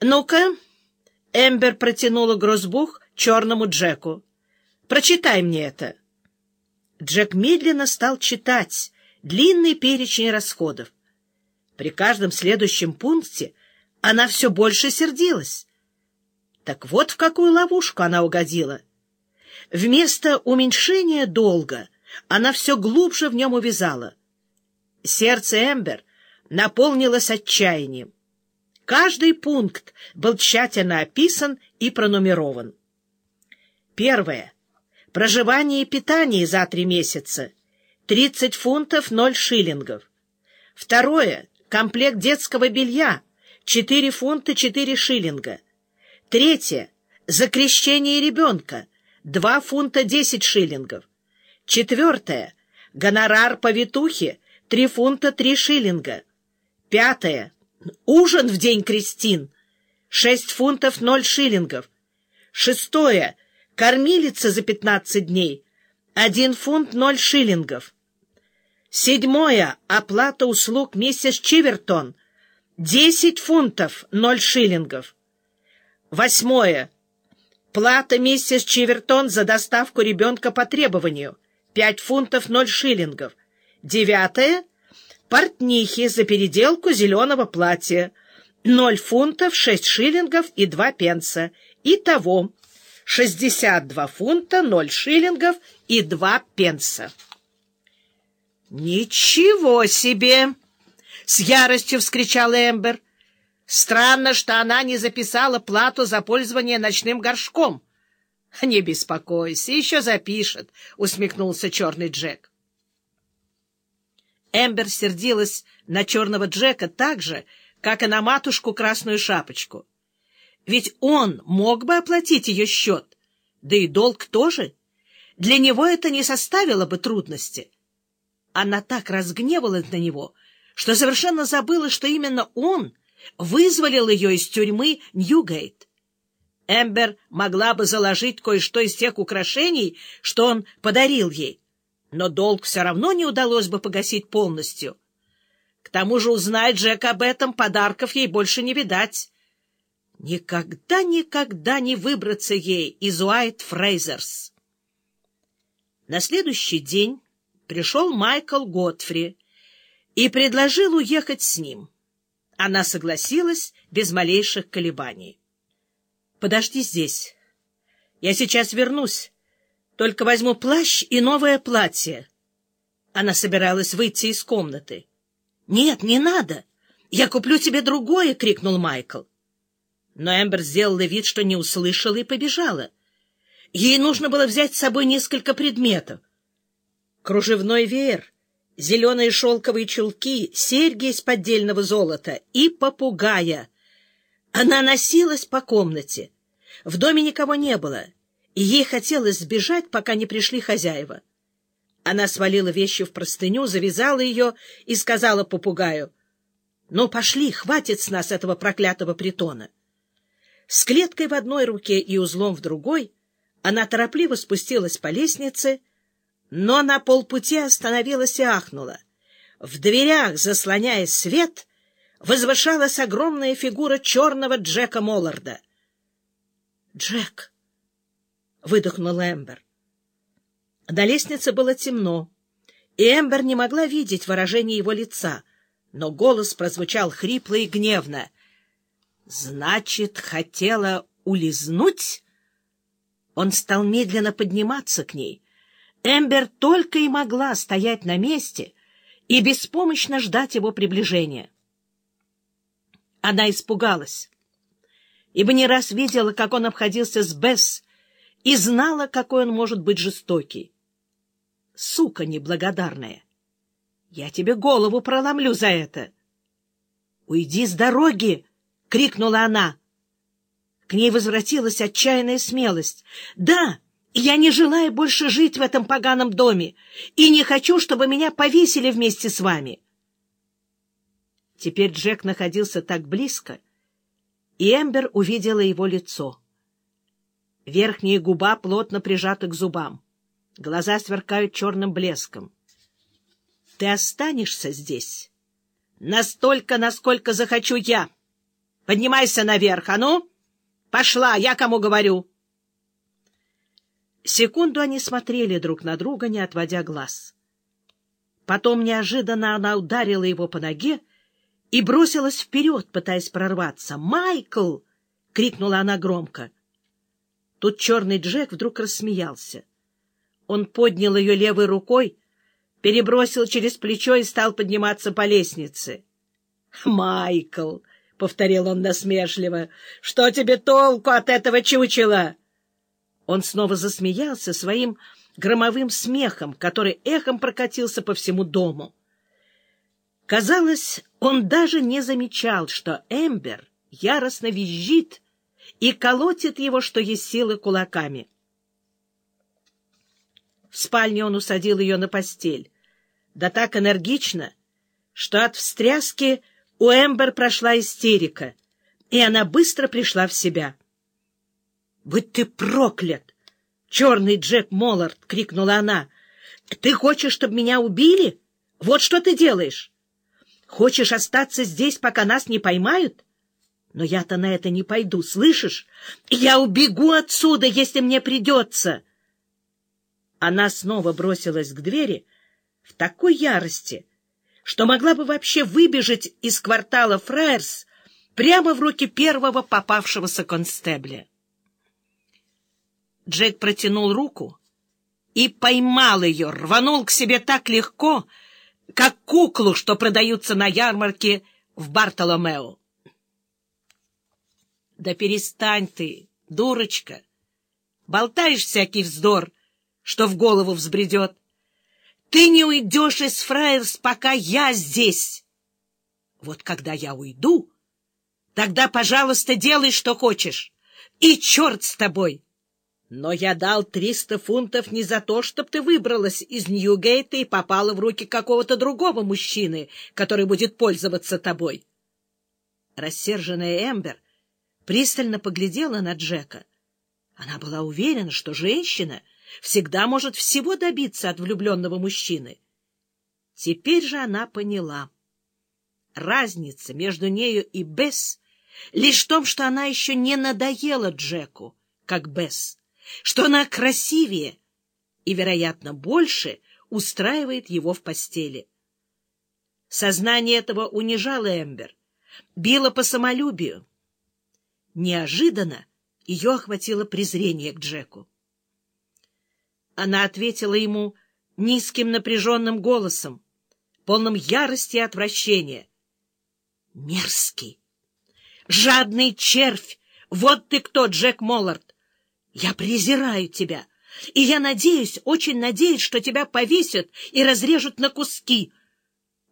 «Ну-ка!» — Эмбер протянула грозбух черному Джеку. «Прочитай мне это». Джек медленно стал читать длинный перечень расходов. При каждом следующем пункте она все больше сердилась. Так вот в какую ловушку она угодила. Вместо уменьшения долга она все глубже в нем увязала. Сердце Эмбер наполнилось отчаянием. Каждый пункт был тщательно описан и пронумерован. Первое. Проживание и питание за три месяца. 30 фунтов 0 шиллингов. Второе. Комплект детского белья. 4 фунта 4 шиллинга. Третье. Закрещение ребенка. 2 фунта 10 шиллингов. Четвертое. Гонорар повитухи. 3 фунта 3 шиллинга. Пятое. Ужин в день крестин. Шесть фунтов ноль шиллингов. Шестое. Кормилица за пятнадцать дней. Один фунт ноль шиллингов. Седьмое. Оплата услуг миссис Чивертон. Десять фунтов ноль шиллингов. Восьмое. Плата миссис Чивертон за доставку ребенка по требованию. Пять фунтов ноль шиллингов. Девятое портнихи за переделку зеленого платья. Ноль фунтов, шесть шиллингов и два пенса. Итого шестьдесят два фунта, ноль шиллингов и два пенса. «Ничего себе!» — с яростью вскричал Эмбер. «Странно, что она не записала плату за пользование ночным горшком». «Не беспокойся, еще запишет», — усмехнулся черный Джек. Эмбер сердилась на черного Джека так же, как и на матушку Красную Шапочку. Ведь он мог бы оплатить ее счет, да и долг тоже. Для него это не составило бы трудности. Она так разгневалась на него, что совершенно забыла, что именно он вызволил ее из тюрьмы Ньюгейт. Эмбер могла бы заложить кое-что из тех украшений, что он подарил ей, но долг все равно не удалось бы погасить полностью. К тому же узнает Джек об этом, подарков ей больше не видать. Никогда-никогда не выбраться ей из Уайт Фрейзерс. На следующий день пришел Майкл Готфри и предложил уехать с ним. Она согласилась без малейших колебаний. — Подожди здесь. Я сейчас вернусь. Только возьму плащ и новое платье. Она собиралась выйти из комнаты. — Нет, не надо. Я куплю тебе другое, — крикнул Майкл. Но Эмбер сделала вид, что не услышала и побежала. Ей нужно было взять с собой несколько предметов. Кружевной веер, зеленые шелковые чулки, серьги из поддельного золота и попугая. Она носилась по комнате. В доме никого не было — ей хотелось сбежать, пока не пришли хозяева. Она свалила вещи в простыню, завязала ее и сказала попугаю, «Ну, пошли, хватит с нас этого проклятого притона». С клеткой в одной руке и узлом в другой она торопливо спустилась по лестнице, но на полпути остановилась и ахнула. В дверях, заслоняя свет, возвышалась огромная фигура черного Джека Молларда. «Джек!» Выдохнул Эмбер. На лестнице было темно, и Эмбер не могла видеть выражение его лица, но голос прозвучал хрипло и гневно. «Значит, хотела улизнуть?» Он стал медленно подниматься к ней. Эмбер только и могла стоять на месте и беспомощно ждать его приближения. Она испугалась, ибо не раз видела, как он обходился с Бесс, и знала, какой он может быть жестокий. Сука неблагодарная! Я тебе голову проломлю за это! «Уйди с дороги!» — крикнула она. К ней возвратилась отчаянная смелость. «Да, я не желаю больше жить в этом поганом доме и не хочу, чтобы меня повесили вместе с вами». Теперь Джек находился так близко, и Эмбер увидела его лицо. Верхняя губа плотно прижата к зубам. Глаза сверкают черным блеском. — Ты останешься здесь? — Настолько, насколько захочу я. Поднимайся наверх, а ну! Пошла, я кому говорю!» Секунду они смотрели друг на друга, не отводя глаз. Потом неожиданно она ударила его по ноге и бросилась вперед, пытаясь прорваться. «Майкл!» — крикнула она громко. Тут черный Джек вдруг рассмеялся. Он поднял ее левой рукой, перебросил через плечо и стал подниматься по лестнице. «Майкл!» — повторил он насмешливо. — Что тебе толку от этого чучела? Он снова засмеялся своим громовым смехом, который эхом прокатился по всему дому. Казалось, он даже не замечал, что Эмбер яростно визжит и колотит его, что есть силы, кулаками. В спальне он усадил ее на постель, да так энергично, что от встряски у Эмбер прошла истерика, и она быстро пришла в себя. — Будь ты проклят! Черный Джек Моллард! — крикнула она. — Ты хочешь, чтобы меня убили? Вот что ты делаешь! Хочешь остаться здесь, пока нас не поймают? Но я-то на это не пойду, слышишь? Я убегу отсюда, если мне придется. Она снова бросилась к двери в такой ярости, что могла бы вообще выбежать из квартала Фраерс прямо в руки первого попавшегося констебля. Джек протянул руку и поймал ее, рванул к себе так легко, как куклу, что продаются на ярмарке в Бартоломео. — Да перестань ты, дурочка! Болтаешь всякий вздор, что в голову взбредет. Ты не уйдешь из Фраерс, пока я здесь. Вот когда я уйду, тогда, пожалуйста, делай, что хочешь. И черт с тобой! Но я дал триста фунтов не за то, чтобы ты выбралась из Ньюгейта и попала в руки какого-то другого мужчины, который будет пользоваться тобой. Рассерженная Эмбер пристально поглядела на Джека. Она была уверена, что женщина — всегда может всего добиться от влюбленного мужчины. Теперь же она поняла. Разница между нею и Бесс лишь в том, что она еще не надоела Джеку, как Бесс, что она красивее и, вероятно, больше устраивает его в постели. Сознание этого унижало Эмбер, било по самолюбию. Неожиданно ее охватило презрение к Джеку. Она ответила ему низким напряженным голосом, полным ярости и отвращения. «Мерзкий! Жадный червь! Вот ты кто, Джек Моллард! Я презираю тебя, и я надеюсь, очень надеюсь, что тебя повесят и разрежут на куски.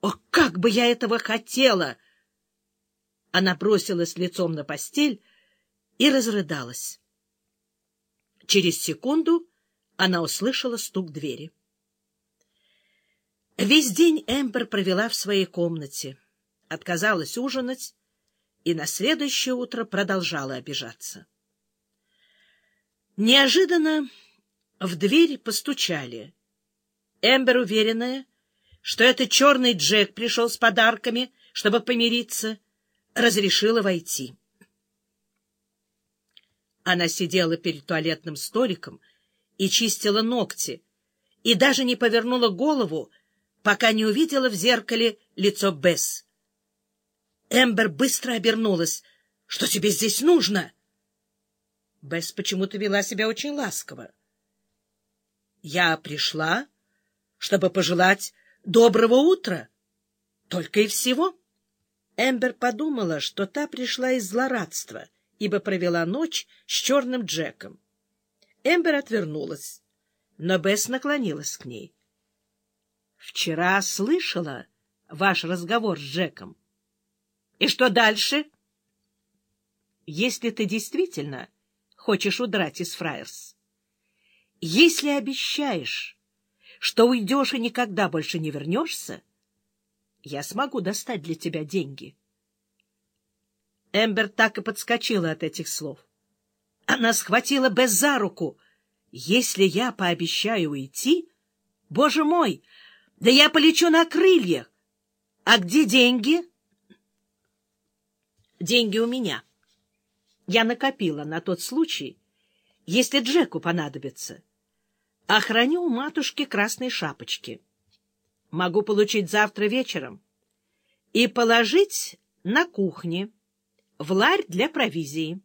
О, как бы я этого хотела!» Она бросилась лицом на постель и разрыдалась. Через секунду она услышала стук двери. Весь день Эмбер провела в своей комнате, отказалась ужинать и на следующее утро продолжала обижаться. Неожиданно в дверь постучали. Эмбер, уверенная, что это черный Джек пришел с подарками, чтобы помириться, разрешила войти. Она сидела перед туалетным столиком — и чистила ногти, и даже не повернула голову, пока не увидела в зеркале лицо Бесс. Эмбер быстро обернулась. — Что тебе здесь нужно? Бесс почему-то вела себя очень ласково. — Я пришла, чтобы пожелать доброго утра. Только и всего. Эмбер подумала, что та пришла из злорадства, ибо провела ночь с черным Джеком. Эмбер отвернулась, но Бесс наклонилась к ней. — Вчера слышала ваш разговор с Джеком. — И что дальше? — Если ты действительно хочешь удрать из Фраерс, если обещаешь, что уйдешь и никогда больше не вернешься, я смогу достать для тебя деньги. Эмбер так и подскочила от этих слов. — она схватила Бесс за руку. «Если я пообещаю уйти, боже мой, да я полечу на крыльях! А где деньги?» Деньги у меня. Я накопила на тот случай, если Джеку понадобится. Охраню у матушки красной шапочки. Могу получить завтра вечером и положить на кухне в ларь для провизии.